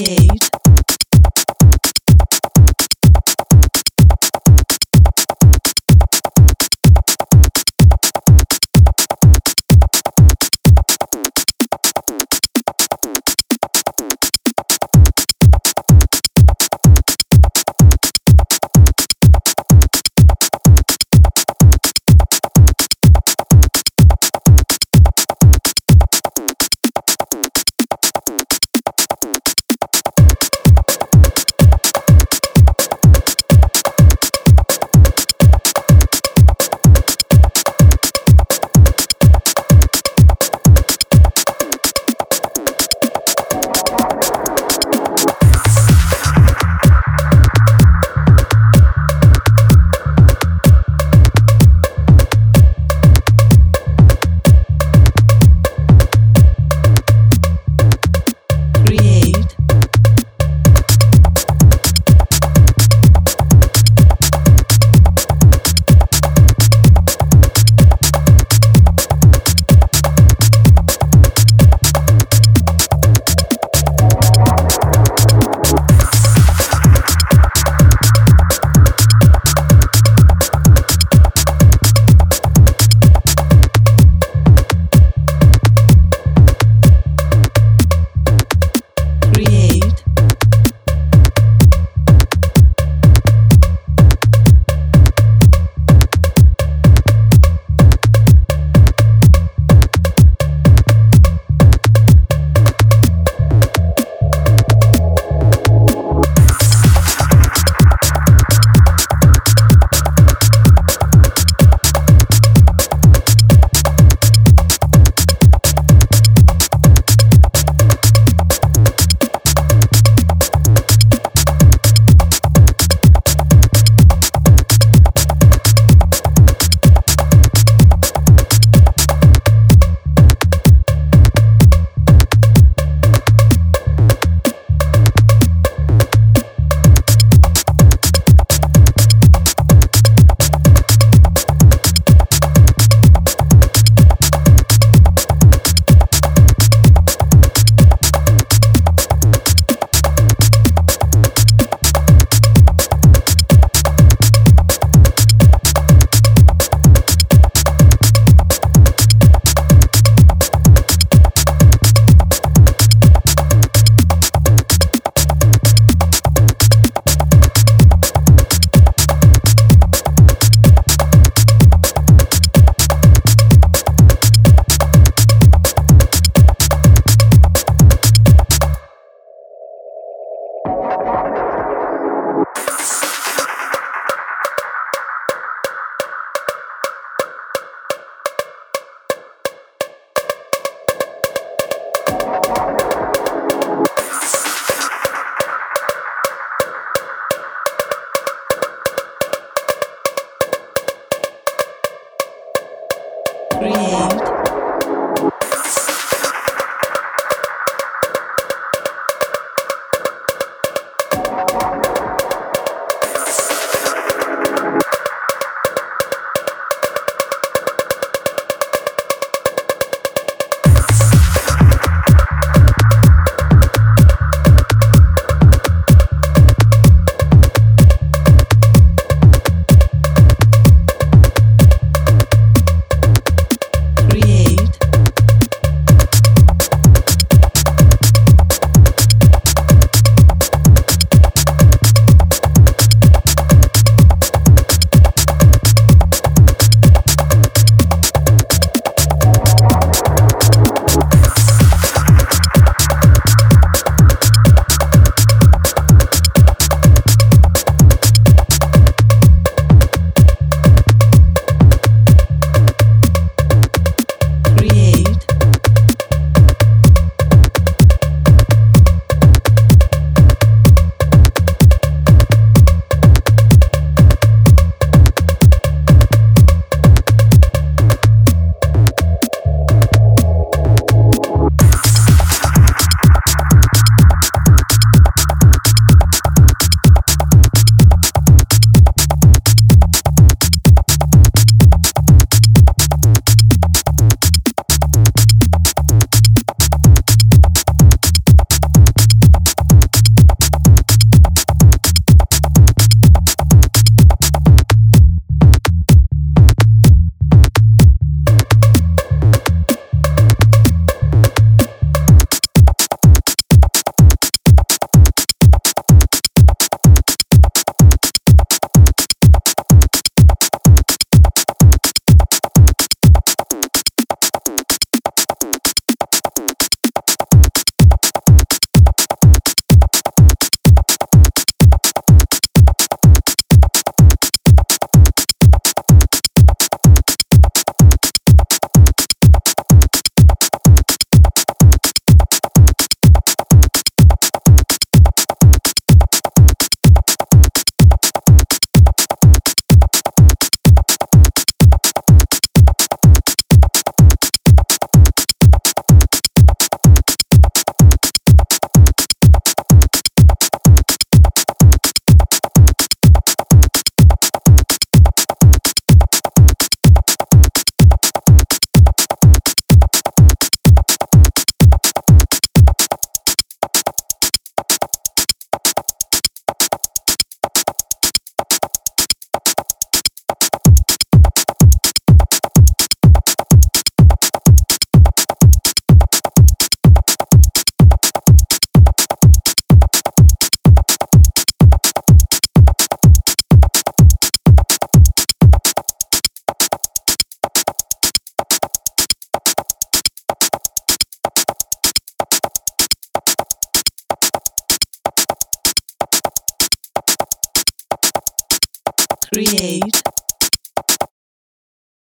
88. Create